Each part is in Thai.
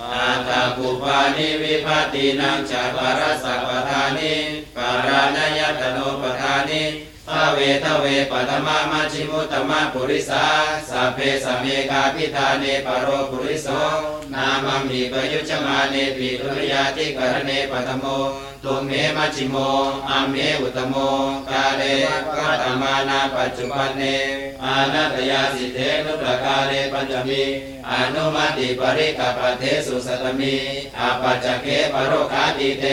อาตาปุปานิวิภัตตินังจาปรสัพพทานิปารานยตโนปทานิทเวทเวปัตมามาชิมุตมะปุริสาสัพเพสเมกาพิธาเนปโรปุริโสนามัมหิปยุจมาเนปิทุริยาติกรเนปัตโมตุเมมัชิโมอเมอุตโมกาเลกัตมานาปัจจุบันเน อานัตยาสิเทนุปกาเลปัญจมีอนุมาติปริกปเทสุสตมีอาปัจจเกปโรคาติเต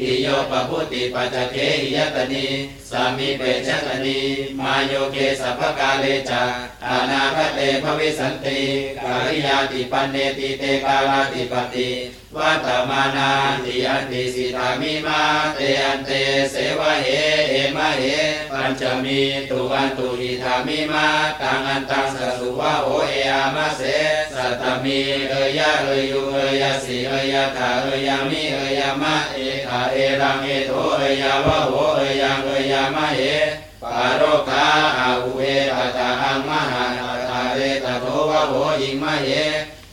อิโยปพุติปัจจเกหิยตนีสามีเปชตนีมาโยเกสัพกาเลจาอานาคเตภวิสันติกาลิยาติปันเนติเตกาลาติปติวัตมานาติอันติสิทามิมาเตอันเตเสวะเหเอมะเหปัญจมีตุอันตุหิธามิมาตังอันตังสัสุวะโอเออามะเสสัตตมีเอยะเอยุเอยะสีเอยะถาเอยามิเอยามะเอถาเอรังเอโทเอยาวะโหเอยังเอยามะเหปาโรคาอาอุเอตตาอังมหานาตาเรตโทวะโหหิมะเห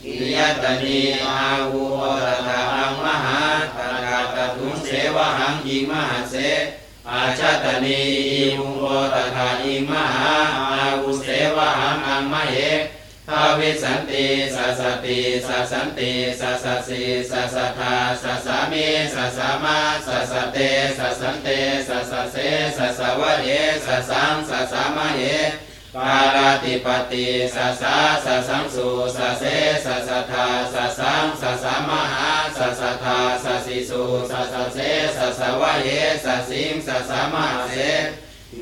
กิยตนีอาวุโหตถาอังมหาตถาตถุงเสวะหังยิงมหาเสอาชาตนีอิมุโหตถาอิมหา งอังมะเหทาวิสันติสัสติสัสันติสัสสีสัสทาสัสามิสัสามาสัสเตสัสันเตสัสเสสัสวะเหสัสังสัสามะเหปาราติปติสัสสะสัสังสุสัสเสสัสทาสัสังสัสสะมหาสัสทาสัสสิสุสัสเสสัสวะเหสัสิงสัสสะมหาเส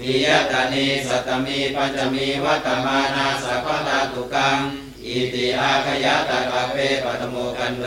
นิยตานิสัตมีปัญจมีวัตมานาสัพพตาตุกังอิติอาขยตะกะเปปัตโมกันโด